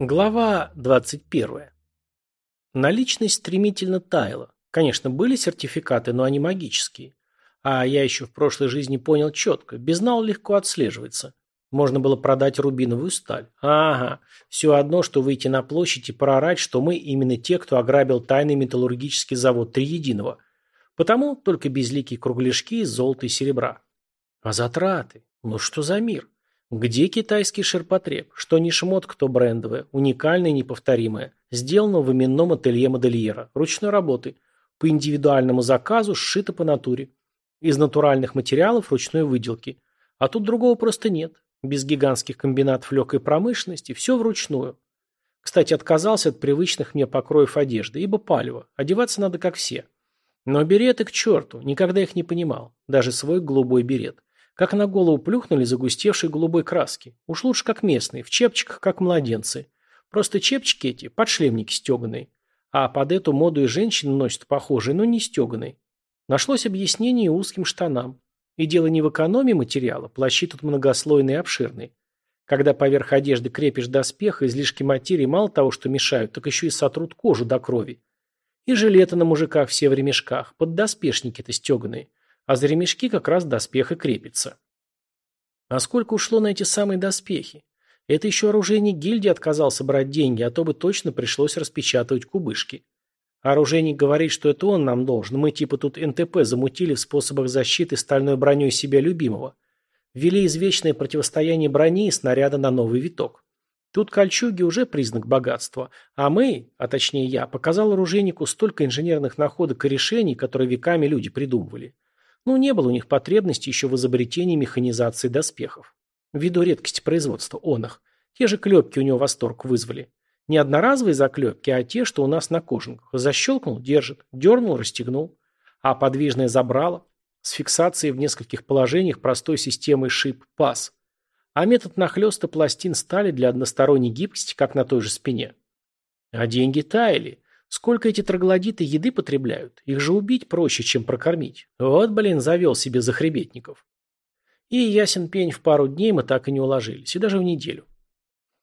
Глава 21. Наличность стремительно таяла. Конечно, были сертификаты, но они магические. А я еще в прошлой жизни понял четко, безнал легко отслеживается. Можно было продать рубиновую сталь. Ага, все одно, что выйти на площадь и проорать, что мы именно те, кто ограбил тайный металлургический завод Триединого. Потому только безликие кругляшки из золота и серебра. А затраты? Ну что за мир? Где китайский ширпотреб? Что не шмотка, то брендовое, уникальное и неповторимое. Сделано в именном ателье модельера. Ручной работы. По индивидуальному заказу, сшито по натуре. Из натуральных материалов ручной выделки. А тут другого просто нет. Без гигантских комбинатов легкой промышленности, все вручную. Кстати, отказался от привычных мне покроев одежды, ибо палево. Одеваться надо как все. Но береты к черту, никогда их не понимал. Даже свой голубой берет. Как на голову плюхнули загустевшей голубой краски. Уж лучше как местные, в чепчиках, как младенцы. Просто чепчики эти, подшлемники стеганые. А под эту моду и женщины носят похожие, но не стеганые. Нашлось объяснение узким штанам. И дело не в экономии материала, плащи тут многослойные и обширные. Когда поверх одежды крепишь доспех, излишки материи мало того, что мешают, так еще и сотрут кожу до крови. И жилеты на мужиках все в ремешках, поддоспешники-то стеганые а за ремешки как раз доспех и крепится. А сколько ушло на эти самые доспехи? Это еще оружейник гильдии отказался брать деньги, а то бы точно пришлось распечатывать кубышки. оружейник говорит, что это он нам должен. Мы типа тут НТП замутили в способах защиты стальной броней себя любимого. Ввели извечное противостояние брони и снаряда на новый виток. Тут кольчуги уже признак богатства, а мы, а точнее я, показал оружейнику столько инженерных находок и решений, которые веками люди придумывали. Ну, не было у них потребности еще в изобретении механизации доспехов. Ввиду редкости производства он. Те же клепки у него восторг вызвали. Не одноразовые заклепки, а те, что у нас на кожанках. Защелкнул – держит, дернул – расстегнул. А подвижное забрало с фиксацией в нескольких положениях простой системой шип-пас. А метод нахлеста пластин стали для односторонней гибкости, как на той же спине. А деньги таяли. Сколько эти троглодиты еды потребляют? Их же убить проще, чем прокормить. Вот, блин, завел себе захребетников. И ясен пень в пару дней мы так и не уложились, и даже в неделю.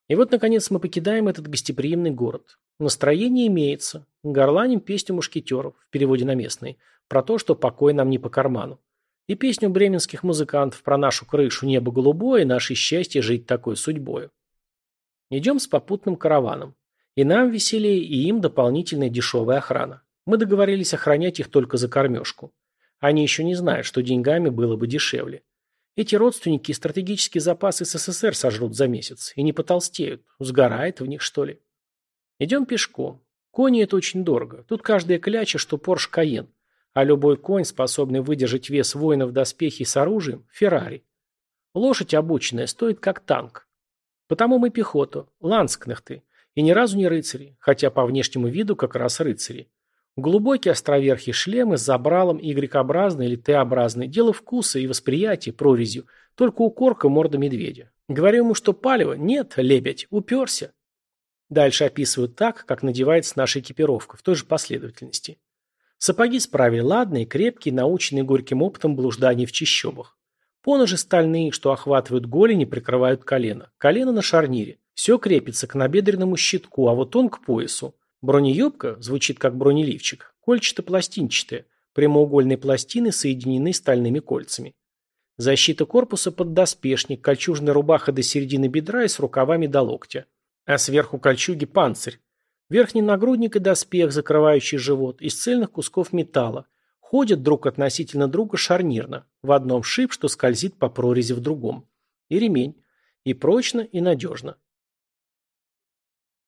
И вот, наконец, мы покидаем этот гостеприимный город. Настроение имеется. Горланим песню мушкетеров, в переводе на местный, про то, что покой нам не по карману. И песню бременских музыкантов про нашу крышу «Небо голубое» и наше счастье жить такой судьбою. Идем с попутным караваном. И нам веселее, и им дополнительная дешевая охрана. Мы договорились охранять их только за кормежку. Они еще не знают, что деньгами было бы дешевле. Эти родственники стратегические запасы СССР сожрут за месяц и не потолстеют. Сгорает в них, что ли? Идем пешком. Кони – это очень дорого. Тут каждая кляча, что Порш Каен. А любой конь, способный выдержать вес воинов в доспехе с оружием – Феррари. Лошадь обученная стоит как танк. Потому мы пехота, ланскнехты. И ни разу не рыцари, хотя по внешнему виду как раз рыцари. Глубокие островерхие шлемы с забралом Y-образный или Т-образный. Дело вкуса и восприятия прорезью. Только у корка морда медведя. Говорю ему, что палево. Нет, лебедь, уперся. Дальше описывают так, как надевается наша экипировка, в той же последовательности. Сапоги справили ладные, крепкие, наученные горьким опытом блужданий в чищобах. Поножи стальные, что охватывают голени, прикрывают колено. Колено на шарнире. Все крепится к набедренному щитку, а вот он к поясу. Бронеюбка звучит как бронеливчик, кольчато-пластинчатая, прямоугольные пластины соединены стальными кольцами. Защита корпуса под доспешник, кольчужная рубаха до середины бедра и с рукавами до локтя. А сверху кольчуги панцирь. Верхний нагрудник и доспех, закрывающий живот, из цельных кусков металла. Ходят друг относительно друга шарнирно. В одном шип, что скользит по прорези в другом. И ремень. И прочно, и надежно.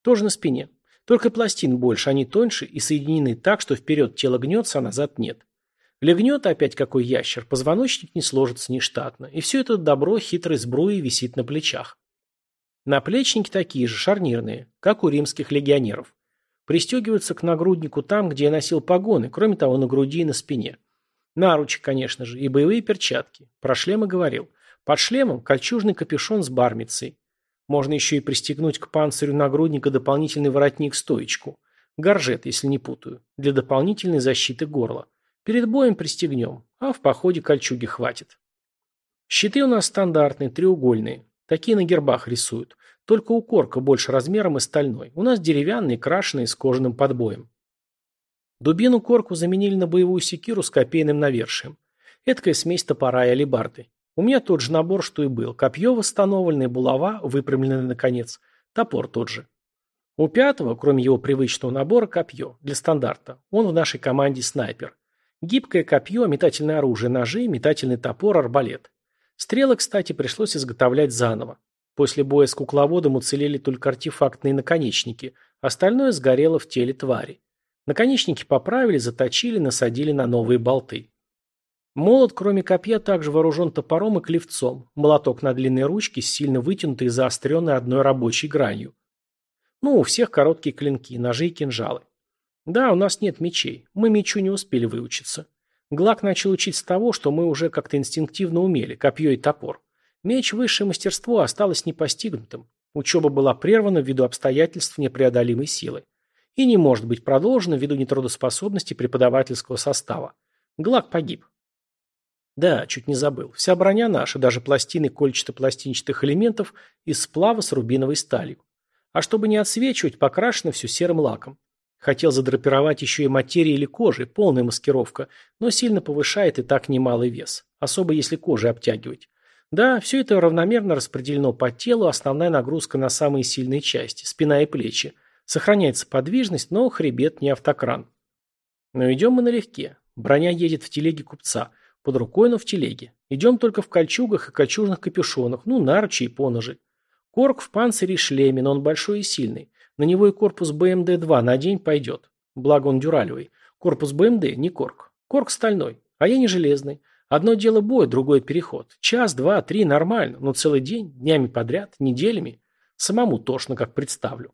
Тоже на спине. Только пластин больше, они тоньше и соединены так, что вперед тело гнется, а назад нет. Легнет опять какой ящер, позвоночник не сложится нештатно. И все это добро хитрой сбруи висит на плечах. Наплечники такие же, шарнирные, как у римских легионеров. Пристегиваются к нагруднику там, где я носил погоны, кроме того, на груди и на спине. Наручи, конечно же, и боевые перчатки. Про шлемы говорил. Под шлемом кольчужный капюшон с бармицей. Можно еще и пристегнуть к панцирю нагрудника дополнительный воротник-стоечку. Горжет, если не путаю, для дополнительной защиты горла. Перед боем пристегнем, а в походе кольчуги хватит. Щиты у нас стандартные, треугольные. Такие на гербах рисуют. Только у корка больше размером и стальной. У нас деревянный, крашеный, с кожаным подбоем. Дубину корку заменили на боевую секиру с копейным навершием. Эдакая смесь топора и алебарды. У меня тот же набор, что и был. Копье восстановленное, булава, выпрямленная наконец. Топор тот же. У пятого, кроме его привычного набора, копье. Для стандарта. Он в нашей команде снайпер. Гибкое копье, метательное оружие, ножи, метательный топор, арбалет. Стрелы, кстати, пришлось изготовлять заново. После боя с кукловодом уцелели только артефактные наконечники, остальное сгорело в теле твари. Наконечники поправили, заточили, насадили на новые болты. Молот, кроме копья, также вооружен топором и клевцом. Молоток на длинной ручке, сильно вытянутый и заостренный одной рабочей гранью. Ну, у всех короткие клинки, ножи и кинжалы. Да, у нас нет мечей. Мы мечу не успели выучиться. Глак начал учить с того, что мы уже как-то инстинктивно умели, копье и топор. Меч высшее мастерство осталось непостигнутым. Учеба была прервана ввиду обстоятельств непреодолимой силы. И не может быть продолжена ввиду нетрудоспособности преподавательского состава. Глак погиб. Да, чуть не забыл. Вся броня наша, даже пластины кольчато-пластинчатых элементов из сплава с рубиновой сталью. А чтобы не отсвечивать, покрашено все серым лаком. Хотел задрапировать еще и материи или кожей, полная маскировка, но сильно повышает и так немалый вес, особо если кожей обтягивать. Да, все это равномерно распределено по телу, основная нагрузка на самые сильные части, спина и плечи. Сохраняется подвижность, но хребет не автокран. Но идем мы налегке. Броня едет в телеге купца – под рукой, но в телеге. Идем только в кольчугах и кольчужных капюшонах, ну, наручи и поножи. Корк в панцире и шлеме, но он большой и сильный. На него и корпус БМД-2 на день пойдет. Благо он дюралевый. Корпус БМД, не корк. Корк стальной, а я не железный. Одно дело бой, другое переход. Час, два, три, нормально, но целый день, днями подряд, неделями. Самому тошно, как представлю.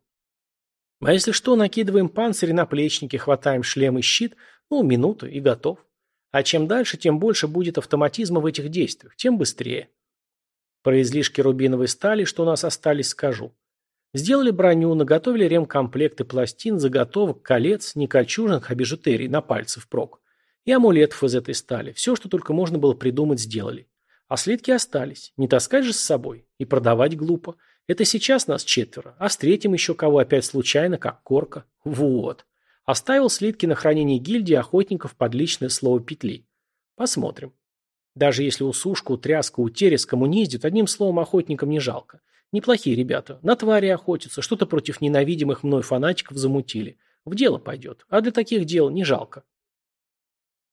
А если что, накидываем панцирь на плечники, хватаем шлем и щит, ну, минуту и готов. А чем дальше, тем больше будет автоматизма в этих действиях, тем быстрее. Про излишки рубиновой стали, что у нас остались, скажу. Сделали броню, наготовили ремкомплекты пластин, заготовок, колец, не кольчужных, а бижутерий, на пальцы впрок. И амулетов из этой стали. Все, что только можно было придумать, сделали. А слитки остались. Не таскать же с собой. И продавать глупо. Это сейчас нас четверо. А встретим еще кого опять случайно, как корка. Вот. Оставил слитки на хранение гильдии охотников под личное слово петли. Посмотрим. Даже если у Сушка, у Тряска, у Терес коммуниздит, одним словом охотникам не жалко. Неплохие ребята. На твари охотятся, что-то против ненавидимых мной фанатиков замутили. В дело пойдет. А для таких дел не жалко.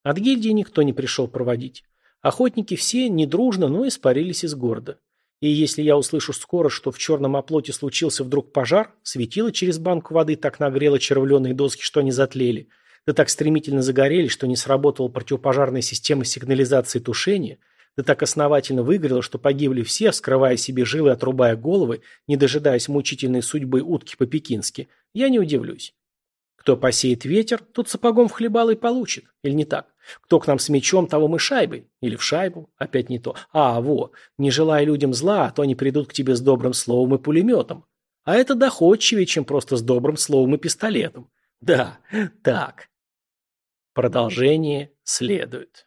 От гильдии никто не пришел проводить. Охотники все недружно, но испарились из города. И если я услышу скоро, что в черном оплоте случился вдруг пожар, светило через банку воды так нагрело червленые доски, что они затлели, да так стремительно загорели, что не сработала противопожарная система сигнализации тушения, да так основательно выгорело, что погибли все, вскрывая себе жилы и отрубая головы, не дожидаясь мучительной судьбы утки по-пекински, я не удивлюсь. Кто посеет ветер, тот сапогом в хлебало и получит. Или не так? Кто к нам с мечом, того мы шайбой. Или в шайбу. Опять не то. А, во. Не желая людям зла, а то они придут к тебе с добрым словом и пулеметом. А это доходчивее, чем просто с добрым словом и пистолетом. Да, так. Продолжение следует.